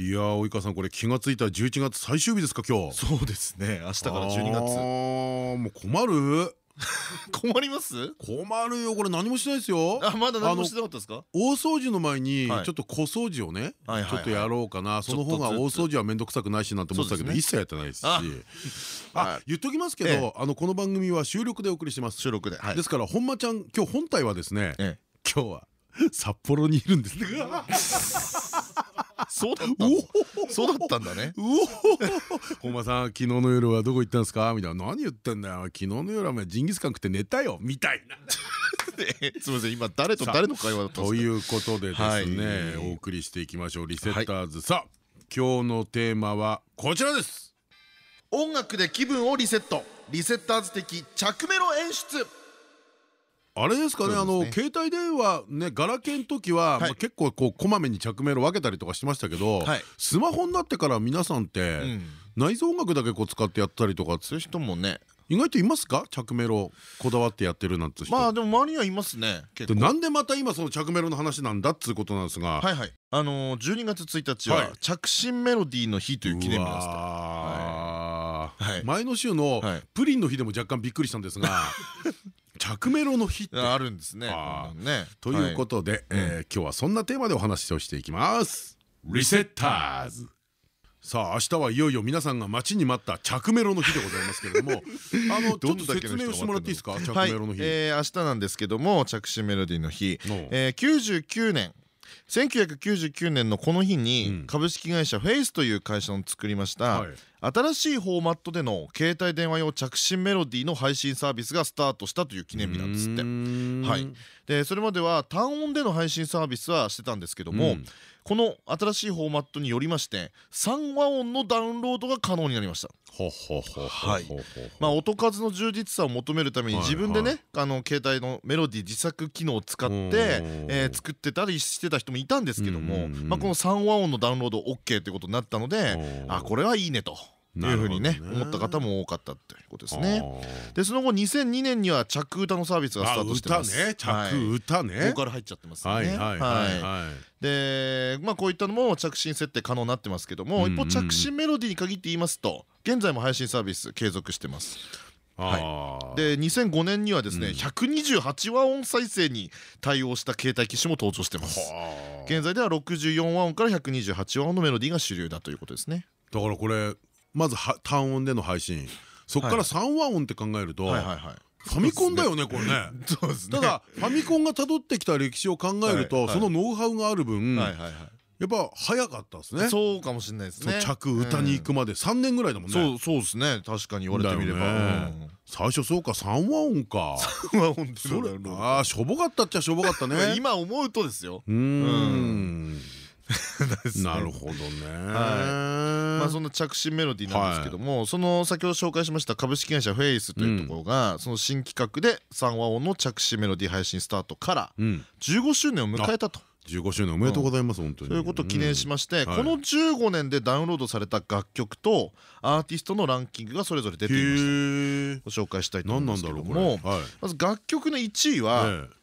いや及川さんこれ気がついた11月最終日ですか今日。そうですね。明日から12月。あーもう困る？困ります？困るよ。これ何もしないですよ。あまだ何もしてなかったですか？大掃除の前にちょはいっと小掃除をねちょっとやろうかな。その方が大掃除は面倒くさくないしなんて思ってたけど一切やってないですし。ああ言っときますけえどあのこの番組は収録でお送りしてます。収録ではい。ですから本間ちゃん今日本体はですねえ。今日は札幌にいるんですね そうだったのそうだったんだね。本間さん昨日の夜はどこ行ったんですか？みたいな。何言ってんだよ。昨日の夜はジンギスカン食って寝たよ。みたいな。すみません。今誰と誰の会話だったんとですか？いうことでですね、はい。お送りしていきましょう。リセッターズ、さあ今日のテーマはこちらです。音楽で気分をリセット。リセッターズ的着メロ演出あれですかねあの携帯電話ねガラケーの時は、はい。まあ、結構こうこまめに着メロ分けたりとかしてましたけど、はい。スマホになってから皆さんって、ん。内蔵音楽だけこう使ってやったりとかそういう人もね。意外といますか？着メロこだわってやってるなんて人、まあでも周りにはいますね結構。でなんでまた今その着メロの話なんだっつうことなんですが、はいはい。あのー12月1日ははい。着信メロディーの日という記念日ですはい。前の週のはい。プリンの日でも若干びっくりしたんですが 着メロの日って。あるんですね。ね。ということで、えー今日はそんなテーマでお話をしていきます。リセッターズ。さあ明日はいよいよ皆さんが待ちに待った着メロの日でございますけれども。あのちょっと説明をしてもらっていいですか？着はいメロの日、えー明日なんですけども着信メロディーの日。えー99年1999年のこの日にうん。株式会社フェイスという会社の作りました。はい。新しいフォーマットでの携帯電話用着信メロディーの配信サービスがスタートしたという記念日なんですって。はい。でそれまでは単音での配信サービスはしてたんですけども、うんこの新しいフォーマットによりまして3和音のダウンロードが可能になりました。音数の充実さを求めるためにはい自分ではねあの携帯のメロディー自作機能を使って作ってたりしてた人もいたんですけどもこの3和音のダウンロード OK ということになったのであこれはいいねというふうにね思った方も多かったということですあね。ーでその後2002年には着歌のサービスがスタあートしてます。歌ねはい着歌ねボーカル入っちゃってますよね。はいはいはいはいでまあこういったのも着信設定可能になってますけども、一方着信メロディーに限って言いますと現在も配信サービス継続してます。あーで2005年にはですね、うん128和音再生に対応した携帯機種も登場してます。はあ現在では64和音から128和音のメロディーが主流だということですね。だからこれまずは単音での配信そっから3和音って考えるとフ。ァミコンだよねこれねそうですね。ただファミコンが辿ってきた歴史を考えるとそのノウハウがある分や。っぱ早かったですねそうかもしれないですね。着歌に行くまで3年ぐらいだもんねそうですね。確かに言われてみれば。最初そうか3和音かうんまあ本当それにあーしょぼかったっちゃしょぼかったね 今思うとですよ。うーんなるほどね。まあその着信メロディーなんですけども、その先ほど紹介しました株式会社フェイスというところが、その新企画で3和音の着信メロディー配信スタートからうん。15周年を迎えたと。15周年おめでとうございます本当に。そういうことを記念しまして、はい。この15年でダウンロードされた楽曲とアーティストのランキングがそれぞれ出ていました。ご紹介したいと思何うんですけなんだろうこれ。どもはい。まず楽曲の1位は、え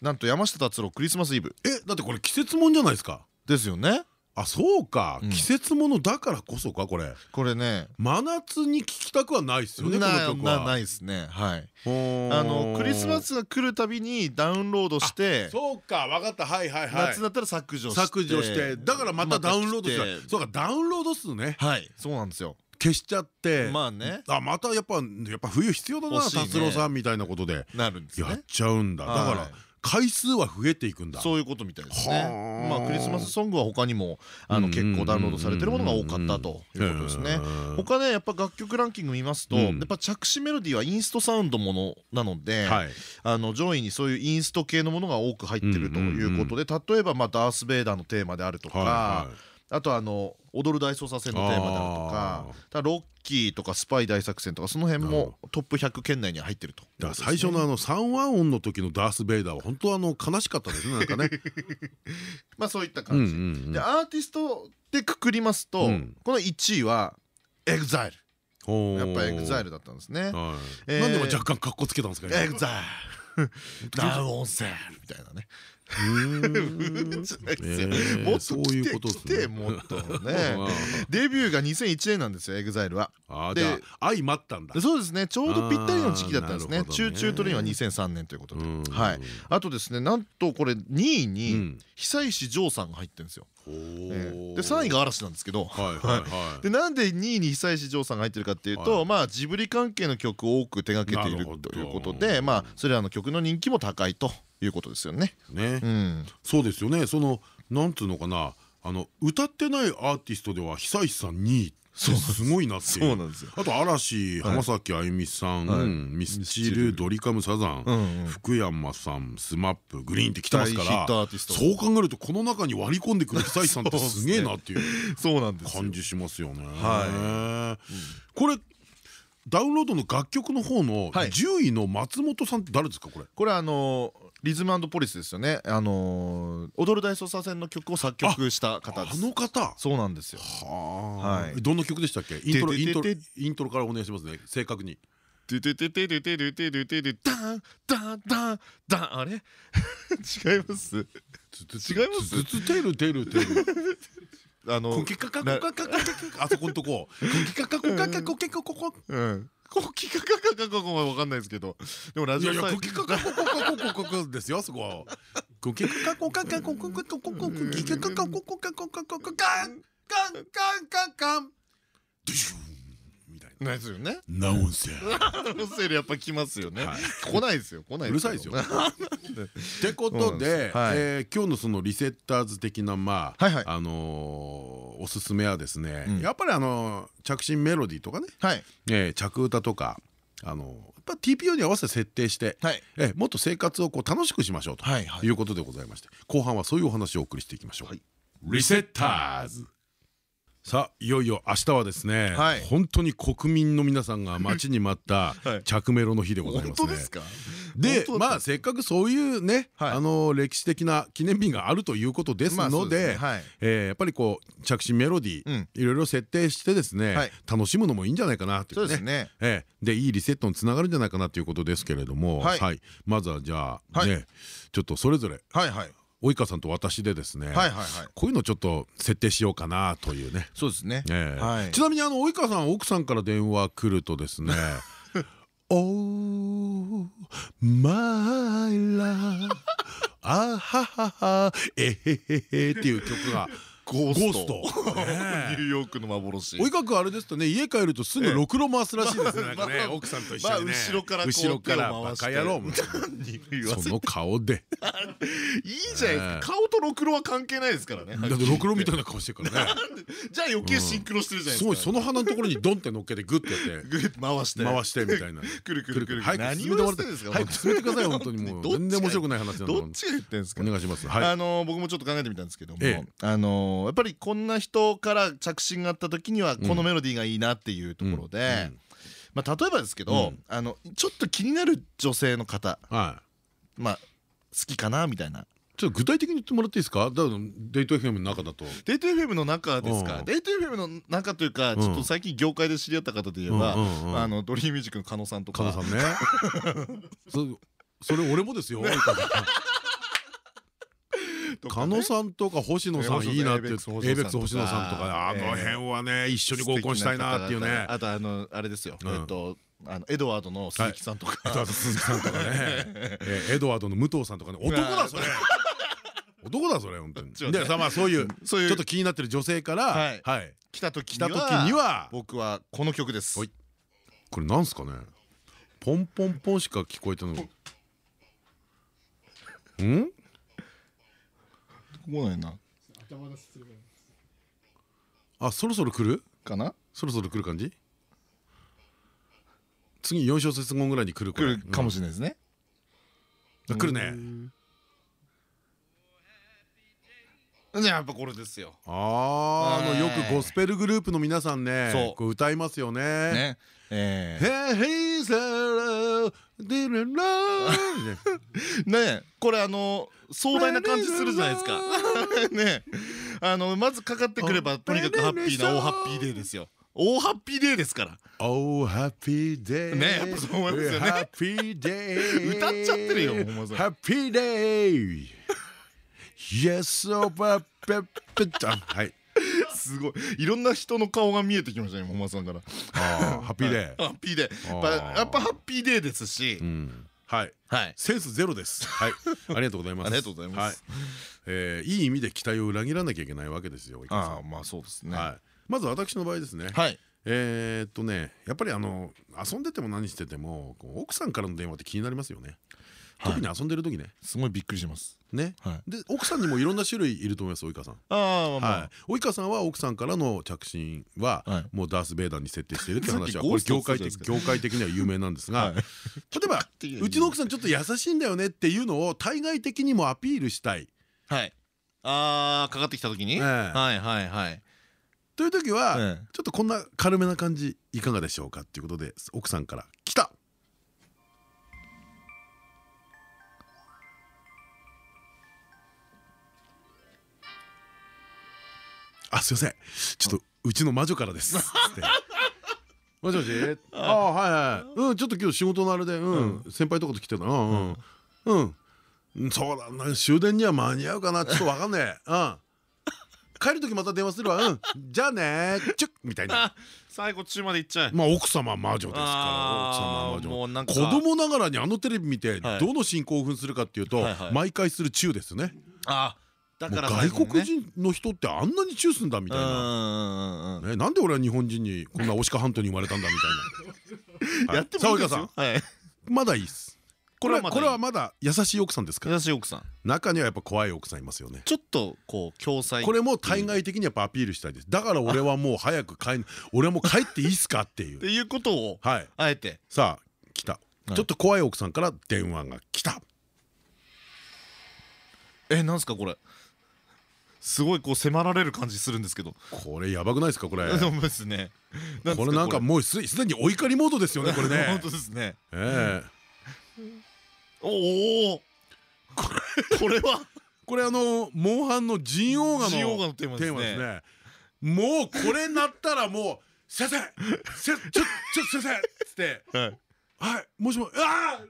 なんと山下達郎クリスマスイブ。ええだってこれ季節もんじゃないですかですよね。あそうか。うん。季節ものだからこそかこれ。これね。真夏に聴きたくはないですよねこのな曲は。なないですね。はい。ああのクリスマスが来るたびにダウンロードしてそうか。分かった。はいはいはい。夏だったら削除して削除して。だからまたダウンロードして。たそうかダウンロード数ね。はい。そうなんですよ。消しちゃって。まあね。あまたやっぱやっぱ冬必要だな達郎さんみたいなことで。なるんですやっねちゃうんだ。だはい。から回数は増えていくんだ。そういうことみたいですね。はあ。まあクリスマスソングは他にもあの結構ダウンロードされてるものが多かったということですね。他ねやっぱ楽曲ランキング見ますとうんやっぱ着信メロディーはインストサウンドものなのではい。あの上位にそういうインスト系のものが多く入ってるということで例えばまあダース・ベイダーのテーマであるとかはあとあの「踊る大捜査線」のテーマであるとかだロッキーとかスパイ大作戦とかその辺もトップ100圏内に入ってるとだから最初のあの三和音の時のダース・ベイダーは本当あの悲しかったですねなんかね。まあそういった感じ。でアーティストでくくりますとこの1位は EXILE。やっぱ EXILE だったんですね。なんでも若干格好つけたんですか。 EXILE。ダウンセールみたいなね。もっと来て来てもっとね。デビューが2001年なんですよ EXILE は。で相まったんだ。そうですね。ちょうどぴったりの時期だったんですね。 Choo Choo TRAIN は2003年ということで。はい。あとですねなんとこれ2位に久石譲さんが入ってるんですよ。で3位が嵐なんですけど。でなんで2位に久石譲さんが入ってるかっていうとまあジブリ関係の曲を多く手掛けているということでまあそれらの曲の人気も高いということですよね。ね、うん、そうですよね。そのなんつうのかな、あの歌ってないアーティストでは久石さん2位。す。ごいなっていう。あと嵐浜崎あゆみさんミスチルドリカムサザン福山さん SMAPグリーンって来てますからそう考えるとこの中に割り込んでくる久石さんってすげえなっていう感じしますよね。これダウンロードの楽曲の方の10位の松本さんって誰ですかこれ？これあのリズムポリスですよね。あの踊る大捜査線の曲を作曲した方です。あの方？そうなんですよ。はい。どんな曲でしたっけ？イントロイントロイントロからお願いしますね。正確に。トゥトゥトゥトゥトゥトゥトゥトゥトゥダンダンダンダンあれ違います違いますツテルテルテルあのあそこんとこうんコキカカカカカはわかんないですけどでもラジオコキカカココココココですよそこコキカカコカカココココココキカカカココカコココカカンカンカンカンカンドゥシュないですよね。ナオンセル。ナオンセルやっぱ来ますよね。来ないですよ。来ない。うるさいですよ。ってことで、え今日のそのリセッターズ的なまああのおすすめはですね、やっぱりあの着信メロディーとかね、え着歌とかあのやっぱ TPO に合わせて設定して、えもっと生活をこう楽しくしましょうということでございまして後半はそういうお話をお送りしていきましょう。リセッターズさあいよいよ明日はですね、はい、本当に国民の皆さんが待ちに待った 着メロの日でございますね。でまあせっかくそういうね、はい、あの歴史的な記念日があるということですのでやっぱりこう着信メロディー、うん、いろいろ設定してですね、はい、楽しむのもいいんじゃないかなというね。えー、でいいリセットにつながるんじゃないかなということですけれども、はい、まずはじゃあね、ちょっとそれぞれ。はいはい及川さんと私でですねこういうのちょっと設定しようかなというね。そうですね。ちなみにあの及川さん奥さんから電話来るとですね Oh my love あはははえへへへっていう曲がゴースト。ニューヨークの幻。おいかくあれですとね家帰るとすぐろくろ回すらしいですね。奥さんと一緒にね。後ろから後ろからバカ野郎その顔で。いいじゃないですか。顔とろくろは関係ないですからね。だってろくろみたいな顔してるからね。じゃあ余計シンクロしてるじゃないですか。その鼻のところにドンって乗っけてグッてやって。グ ッ回して。回してみたいな。くるくるくる早く進めてもらって。早く進めてください本当にもう。全然面白くない話どっちが言ってんですか。お願いします。あの僕もちょっと考えてみたんですけどもあのやっぱりこんな人から着信があった時にはこのメロディーがいいなっていうところで、まあ、例えばですけど、あのちょっと気になる女性の方、まあ好きかなみたいな。ちょっと具体的に言ってもらっていいですか？だデート FM の中だと。デート FM の中ですか？デート FM の中というかちょっと最近業界で知り合った方といえばあのドリームミュージックの加納さんとか。加納さんね。それ俺もですよ 加納さんとか星野さんいいなってエイベックス星野さんとか。あの辺はね一緒に合コンしたいなっていうね。あとあのあれですよ。えっとあのエドワードの鈴木さんとか。エドワード鈴木さんとかね。エドワードの武藤さんとかね。男だそれ。男だそれ本当に。でさまあそういうちょっと気になってる女性からはい。来た時には僕はこの曲です。これなんすかね。ポンポンポンしか聞こえてない。うん？来ないな。あそろそろ来る？かな？そろそろ来る感じ？次4小節後ぐらいに来る来るかもしれないですね。来るね。じゃあやっぱこれですよ。ああのよくゴスペルグループの皆さんねこう歌いますよね。ね。えね これあの壮大な感じするじゃないですか。ねあのまずかかってくればとにかくハッピーな大ハッピーデーですよ。大ハッピーデーですから。おハッピーデー。ねやっぱそう思いますよね。ハッピーデー。歌っちゃってるよハッピーデー。Yes, はいすごい。いろんな人の顔が見えてきましたね桃間さんから。あ ハッピーデー。ハッピーデー。やっぱハッピーデーですし。はい。センスゼロです。はい。ありがとうございます。ありがとうございます。えいい意味で期待を裏切らなきゃいけないわけですよあまあそうですね。まず私の場合ですね。はい。えっとねやっぱりあの遊んでても何してても奥さんからの電話って気になりますよね。特に遊んでる時ね。すごいびっくりしますね。で奥さんにもいろんな種類いると思います及川さん。あ及川さんは奥さんからの着信はもうダース・ベイダーに設定しているって話はこれ業界的業界的には有名なんですが例えばう。ちの奥さんちょっと優しいんだよねっていうのを対外的にもアピールしたい。はい。あかかってきた時に？はいはいはい。という時はちょっとこんな軽めな感じいかがでしょうかっていうことで奥さんから「来た!」あすいません。ちょっとうちの魔女からです」もしもしあ。あはいはい。うんちょっと今日仕事のあれで。うん。先輩とかと来てたうん。うん。うん。そうだな。終電には間に合うかな。ちょっと分かんねえ。うん。帰る時また電話するわ。うん。じゃあね。チュッ。みたいな。最後中まで行っちゃう。まあ奥様魔女ですから。奥様魔女。子供ながらにあのテレビ見てどのシーン興奮するかっていうと毎回するチューですね。あだから外国人の人ってあんなにチューすんだみたいな。ねなんで俺は日本人にこんなオシカ半島に生まれたんだみたいな。やってもいいですよ。まだいいっす。これはこれはまだ優しい奥さんですから。優しい奥さん。中にはやっぱ怖い奥さんいますよね。ちょっとこう共済。これも対外的にやっぱアピールしたいです。だから俺はもう早く帰俺はもう帰っていいっすかっていう。っていうことをあえて。さあ来た。ちょっと怖い奥さんから電話が来た。えなんすかこれすごいこう迫られる感じするんですけど。これやばくないですかこれ。そうですね。これなんかもうすでにお怒りモードですよねこれね。本当ですね。ええ。おおこれは？これあのモンハンのジンオーガのテーマですね。もうこれなったらもう「先生ちょちょ先生」っつって「はい。もしもああ!」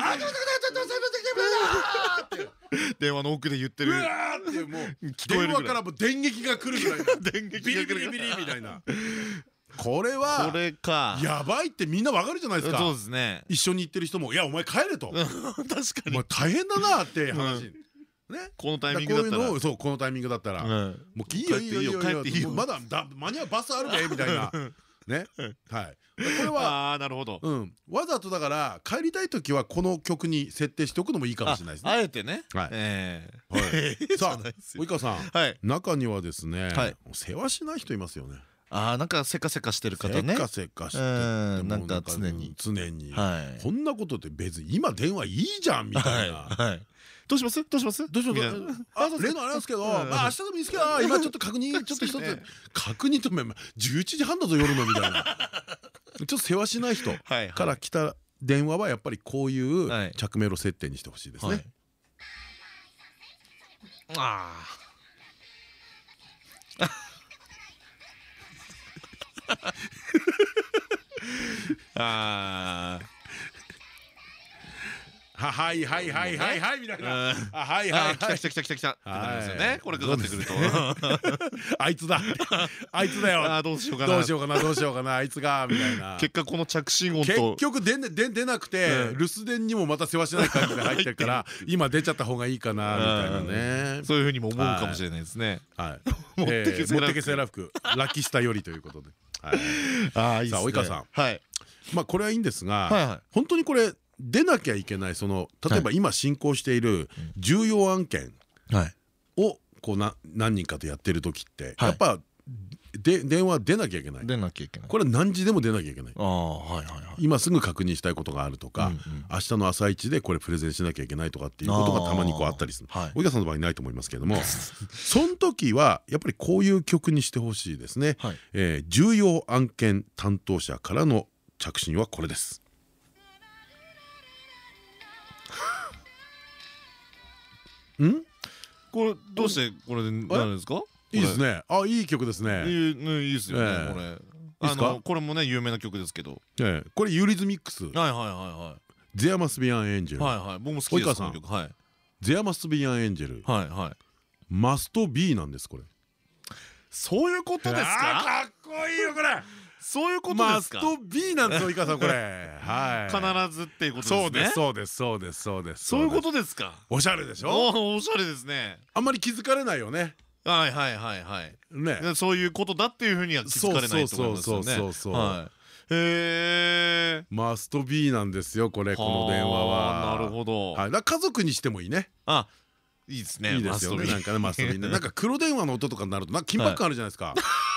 あちょっとちょっとちょっとって 電話の奥で言ってる。うわーってもう 電話からも電撃が来るぐらい 電撃ビリビリビリみたいな。これはこれか。やばいってみんなわかるじゃないですか。そうですね。一緒に行ってる人も「いやお前帰れ」と「確かに。お前大変だな」って話。ね、このタイミングだったら。そうこのタイミングだったら。もういいよいいよいいよ帰っていいよまだ間に合うバスあるべみたいなね。はい。これはあなるほど。わざとだから帰りたい時はこの曲に設定しておくのもいいかもしれないですね。あえてね。さあ及川さん。中にはですね世話しない人いますよね。ああなんかせかせかしてる方ね。せかせかしてなんか常に。常に。こんなことって別に今電話いいじゃんみたいなどうします？どうします？どうします？あ例のあれですけどまあ明日でもいいですけど今ちょっと確認ちょっと一つ。確認と11時半だぞ夜のみたいな。ちょっと世話しない人から来た電話はやっぱりこういう着メロ設定にしてほしいですね。あ あああははいはいはいはいはいみたいな。はいはい来た来た来た来た来た。ってなりますよね。これかかってくると。あいつだあいつだよ。どうしようかな。どうしようかなどうしようかなあいつがみたいな。結果この着信音と。結局出出なくて留守電にもまた世話しない感じで入ってるから今出ちゃった方がいいかなみたいなね。そういうふうにも思うかもしれないですね。はい。持ってけセーラー服ラッキースターよりということで。ああいいですね。及川さん。はい。まあこれはいいんですが本当にこれ出なきゃいけないその例えば今進行している重要案件をこうな何人かとやってる時ってやっぱで電話出なきゃいけない。出なきゃいけない。これ何時でも出なきゃいけない。ああはいはいはい。今すぐ確認したいことがあるとか明日の朝一でこれプレゼンしなきゃいけないとかっていうことがたまにこうあったりする。及川さんの場合ないと思いますけれども その時はやっぱりこういう曲にしてほしいですね。重要案件担当者からの着信はこれですん？これどうしてこれでなるんですか？いいですね。あいい曲ですね。いいですよねこれ。あのこれもね有名な曲ですけど。これユリズミックス。はいはいはいはいゼアマスビアンエンジェル。はいはい。僕も好きですこの曲。はい。ゼアマスビアンエンジェル。はいはい。マストビーなんですこれ。そういうことですか？かっこいいよこれそういうことですか？マスト B なんですよ、いかさんこれ。はい。必ずっていうことですね。そうです、そうです、そうです、そういうことですか？おしゃれでしょ？おおしゃれですね。あんまり気づかれないよね。はいはいはいはい。ね。そういうことだっていうふうには気づかれないと思いますよね。そうそうそうはい。へえ。マスト B なんですよ、これ、この電話は。なるほど。はい、だ家族にしてもいいね。あ。いいですね。いいですよね。なんかね、マスト B ね、なんか黒電話の音とかになると、なんか緊迫感あるじゃないですか。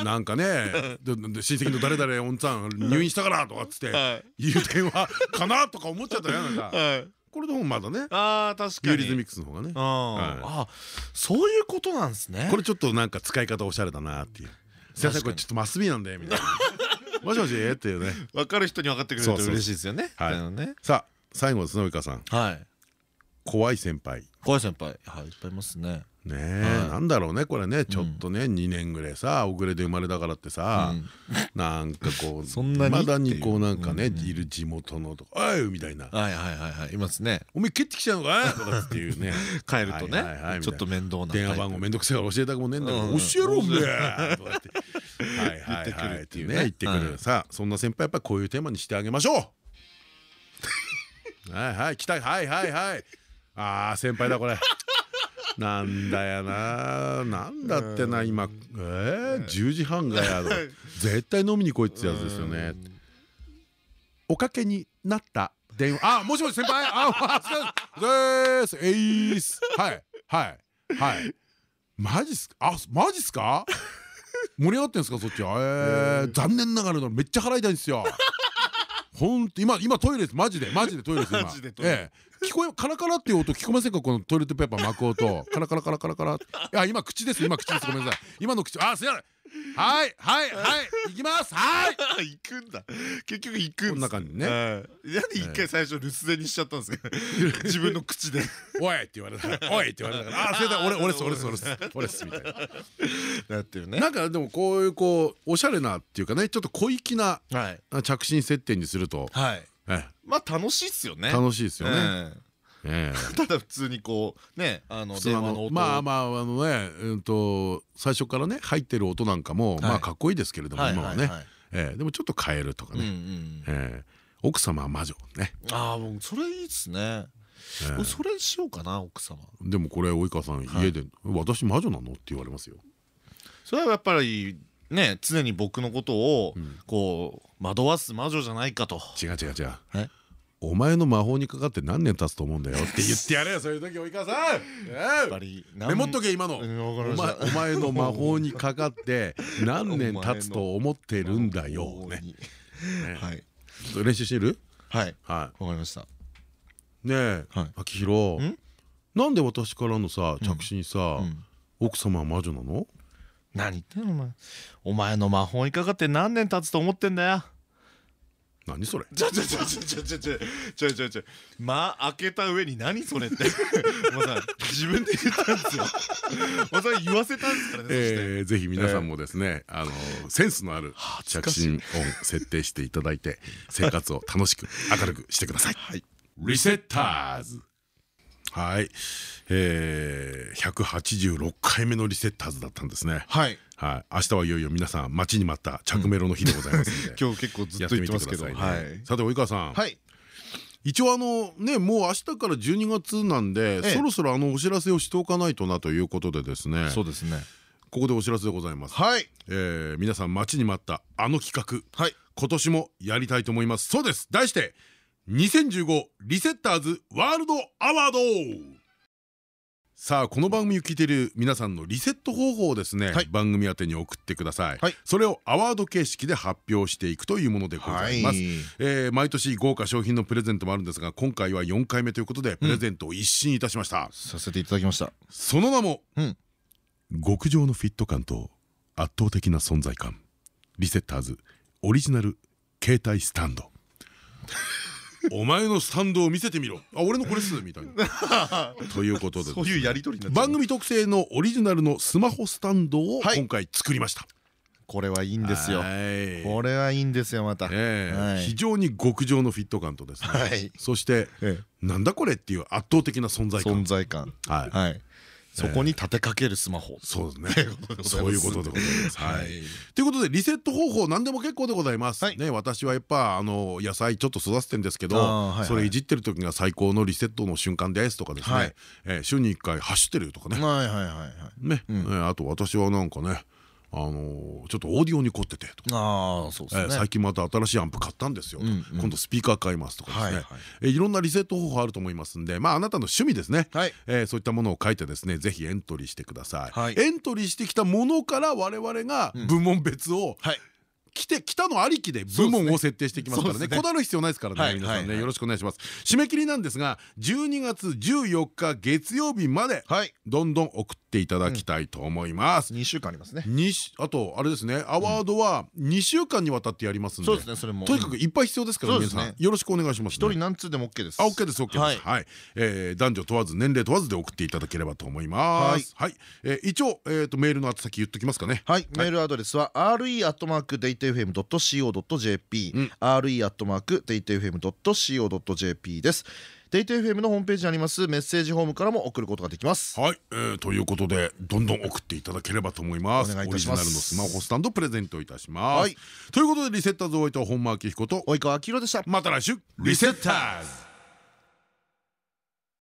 なんかね親戚の誰々おんちゃん入院したからとかっつって 言う電話かなとか思っちゃったよなんか。これでもまだねあ確かに。ユーリズミックスの方がね。あそういうことなんですね。これちょっとなんか使い方おしゃれだなっていう。すいませんこれちょっとマスビーなんでみたいな。もしもしっていうね。分かる人に分かってくれると嬉しいですよね。さあ最後ですね及川さん。はい。怖い先輩怖い先輩はいいっぱいいますね。ねえなんだろうねこれね。ちょっとね2年ぐらいさ遅れで生まれだからってさなんかこう そんなに？まだにこうなんかねいる地元のとか「おい!」みたいな。はいはいはいはいいますね「おめえ蹴ってきちゃうのか?」とかっていうね。帰るとねちょっと面倒な電話番号面倒くせえから教えたくもねえんだけど「教えろおめえ!」とかって。はいはいはいっていうね言ってくる。さあそんな先輩やっぱこういうテーマにしてあげましょう。はいはい来たはいはいはいああ先輩だこれ。なんだよな。なんだってな今。えー、10時半がや 絶対飲みに来いってやつですよね。おかけになった電話。あもしもし先輩。あです。えいっすはい。はい。はい。マジっすか？あマジっすか？盛り上がってんすかそっちは？えー、残念ながらめっちゃ払いたいんですよ。ほんと今今トイレです。マジで。マジでトイレです今。ええ聞こえカラカラっていう音聞こえませんか？このトイレットペーパー巻く音。カラカラカラカラカラ。いや今口です。今口です。ごめんなさい。今の口。あすいません。はいはいはい。行きます。はい。行くんだ。結局行くんこんな感じね。なんで一回最初留守電にしちゃったんですか？自分の口で「おい!」って言われたら「おい!」って言われたから「あそれだ俺俺っす俺っす俺っす。俺っす」みたいな。なってるね。なんかでもこういうこうおしゃれなっていうかねちょっと小粋な着信設定にすると。はいまあ楽しいっすよね。楽しいですよね。ただ普通にこうねあの電話の音。まあまああのねうんと最初からね入ってる音なんかもまあかっこいいですけれども今はね。でもちょっと変えるとかね。奥様は魔女ね。ああもうそれいいっすね。それしようかな奥様。でもこれ及川さん家で「私魔女なの?」って言われますよ。それはやっぱりね常に僕のことをこう惑わす魔女じゃないかと。違う違う違う。お前の魔法にかかって何年経つと思うんだよって 言ってやれよそういう時及川さん。メモっとけ今の。お前の魔法にかかって 何年経つと思ってるんだよ。ね。はい。練習してる？はい。はい。わかりました。ねえ。秋広。なんで私からのさ着信さ奥様は魔女なの？何言ってんのお前。お前の魔法にかかって何年経つと思ってんだよ。何それ？ちょちょちょちょちょちょちょちょちょちょ間開けた上に何それって。もうさ自分で言ったんですよ。もうそれ言わせたんですからねえぜひ皆さんもですねあのセンスのある着信音設定していただいて生活を楽しく明るくしてください。リセッターズはい、えー、186回目のリセッターズだったんですね。はい。はい、明日はいよいよ皆さん待ちに待った着メロの日でございますので、今日結構ずっと言ってますけど、さて及川さん、はい、一応あのねもう明日から12月なんで、そろそろあのお知らせをしておかないとなということでですね。そうですね。ここでお知らせでございます。はい、えー、皆さん待ちに待ったあの企画、はい、今年もやりたいと思います。そうです。題して2015リセッターズワールドアワード。さあこの番組を聞いている皆さんのリセット方法をですね、はい、番組宛てに送ってください、はい、それをアワード形式で発表していくというものでございます、はい、えー、毎年豪華商品のプレゼントもあるんですが今回は4回目ということでプレゼントを一新いたしました、うん、させていただきました。その名も、うん、極上のフィット感と圧倒的な存在感。リセッターズオリジナル携帯スタンドお前のスタンドを見せてみろ。あ俺のこれっすみたいな。ということでそういうやり取り番組特製のオリジナルのスマホスタンドを今回作りました。これはいいんですよ。これはいいんですよまた。非常に極上のフィット感とですね。そしてなんだこれっていう圧倒的な存在感。存在感。はいそこに立てかけるスマホ。そうですね。そういうことでございます。はい。ということでリセット方法何でも結構でございます。ね私はやっぱあの野菜ちょっと育ててんですけどそれいじってる時が最高のリセットの瞬間ですとかですね。週に1回走ってるとかね。ね。あと私はなんかねあのちょっとオーディオに凝っててとか。最近また新しいアンプ買ったんですよ今度スピーカー買いますとかですね。いろんなリセット方法あると思いますんでまああなたの趣味ですね。そういったものを書いてですねぜひエントリーしてください。エントリーしてきたものから我々が部門別を来て来たのありきで部門を設定していきますからね。こだわる必要ないですからね皆さんね。よろしくお願いします。締め切りなんですが12月14日月曜日までどんどん送っていただきたいと思います。2週間ありますね。あとあれですね。アワードは2週間にわたってやりますんで。とにかくいっぱい必要ですから皆さん。よろしくお願いします一人何通でも OK です。あ OK です OK です。はい。男女問わず年齢問わずで送っていただければと思います。はい。一応メールの宛先言っときますかね。はい。メールアドレスは re.datafm.co re.datafm.co.jp、うん、re.datafm.co.jp ですデイト FM のホームページにありますメッセージホームからも送ることができます。はい、えー、ということでどんどん送っていただければと思います。お願いいたします。オリジナルのスマホスタンドプレゼントいたします、はい、ということでリセッターズおいと本間明彦と及川明宏でした。また来週。リセッターズ